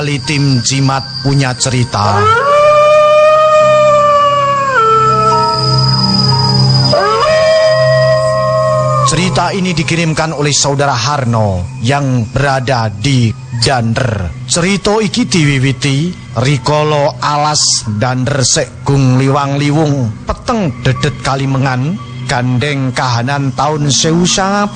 Kembali tim Jimat punya cerita. Cerita ini dikirimkan oleh saudara Harno yang berada di Dander. Cerita iki diwiwiti rikolo alas Dander segung liwang liwung peteng dedet kalimengan gandeng kahanan tahun 1998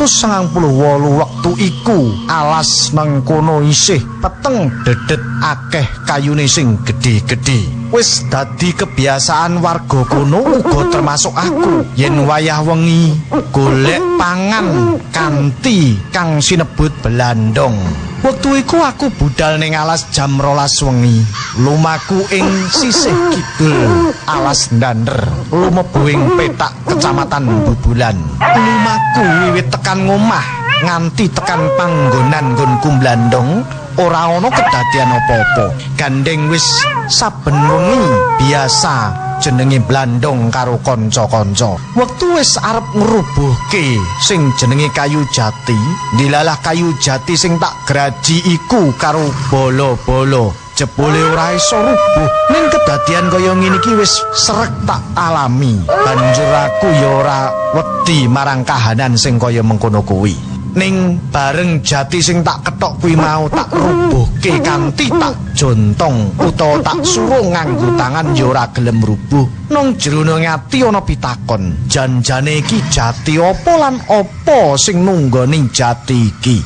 waktu iku alas mengkono isih peteng dedet akeh kayune sing gedhe-gedhe wis dadi kebiasaan warga kono uga termasuk aku. Yen wayah wengi golek pangan kanthi kang sinebut belandong Waktu iku aku budal ning alas jam rolas wengi. Lumaku ing sisih kidul. Alas ndander. Lumebu ing petak kecamatan bubulan. Lumaku wiwit tekan ngomah nganti tekan panggonan nggonku blandong ora ana kedadian apa-apa gandeng wis saben wengi biasa jenenge blandong karo kanca-kanca. Wektu wis arep ngrubuhke sing jenenge kayu jati, dilalah kayu jati sing tak graji iku karo bolo-bolo. Jebule ora iso rubuh ning kedadian kaya ngene iki wis srek tak alami. Banjur aku ya ora wedi marang kahanan sing kaya mengkono kuwi. Ning bareng jati sing tak ketok kuwi mau tak rubuhke kanthi tak jontong utawa tak suruh nganggo tangan ya ora gelem rubuh. Nang jroning ati ana pitakon janjane iki jati apa lan apa sing nunggoni jati iki?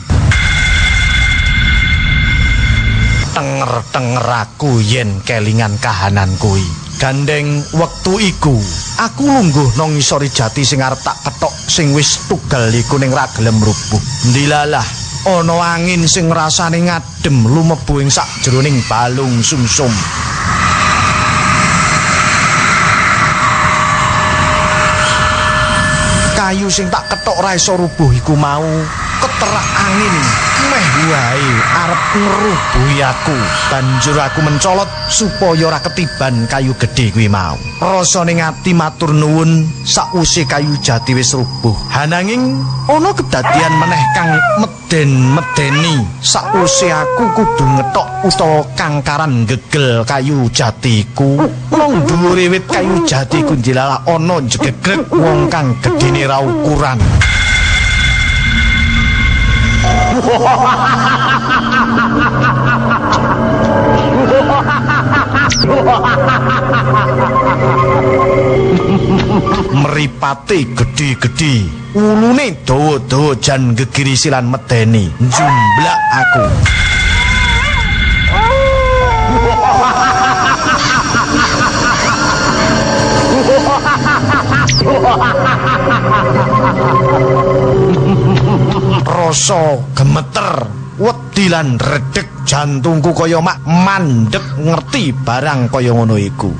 Tenger-tenger aku yen kelingan kahanan kuwi gandeng wektu iku. Aku lungguh nang ngisori jati sing arep tak ketok sing wis tugal iku ning ra gelem rubuh ndilalah ana angin sing rasane ngadem lumebu ing sakjroning balung sumsum. Kayu sing tak ketok ra rubuh iku mau keterak angin meh wae arep ngrubuhi aku. Banjur aku mencolot supaya ora ketiban kayu gedhe kuwi mau. Rasane ngati matur nuwun sakwise kayu jati wis rubuh. Hananging ana kedadian meneh kang meden medeni sakwise aku kudu ngetok utawa kangkaran gegel kayu jatiku. Nang dhuwure wit kayu jatiku dilalah ana jegegrek wong kang gedene ra ukuran Meripate gedhe-gedhe, ulune dawa-dawa jan gegirisi lan medeni, njumblak aku. rasa gemeter wedi lan redeg jantungku kaya mak mandek ngerti barang kaya ngono iku.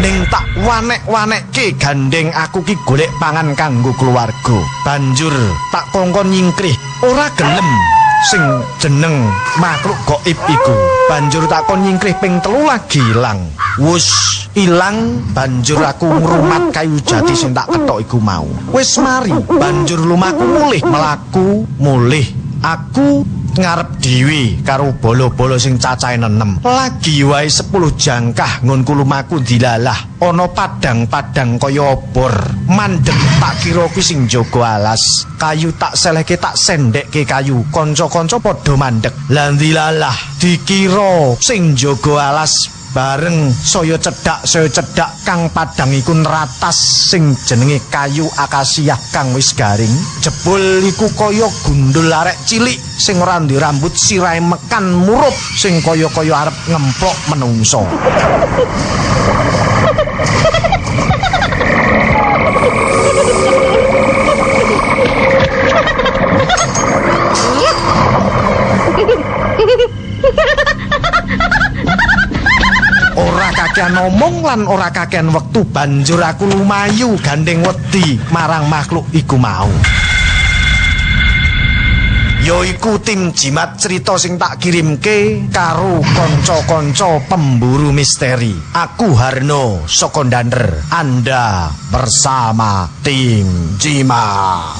Ning tak wanek-wanekke gandeng aku ki golek pangan kanggo keluarga. Banjur tak kongkon nyingkrih ora gelem sing jeneng makhluk gaib iku. Banjur tak kon nyingkrih ping telu lagi ilang wus ilang banjur aku ngrumat kayu jati sing tak ketok iku mau wis mari banjur lumaku mulih melaku mulih aku ngarep dhewe karo bolo-bolo sing cacahe nenem. Lagi wae 10 jangkah ngonku lumaku dilalah ana padang-padang kaya obor. Mandeg tak kira kuwi sing jaga alas. Kayu tak selehke tak sendekke kayu. Kanca-kanca padha mandeg. Lah dilalah dikira sing jaga alas bareng saya cedhak saya cedhak kang padang iku neratas sing jenenge kayu akasia kang wis garing. Jebul iku kaya gundul arek cilik sing ora rambut sirahe mekan murup sing kaya-kaya arep ngemplok menungso kakean omong lan ora kakean wektu banjur aku lumayu gandeng wedi marang makhluk iku mau. Yo iku tim jimat cerita sing tak kirimke karo kanca-kanca pemburu misteri. Aku Harno Sokondander. Anda bersama tim jimat.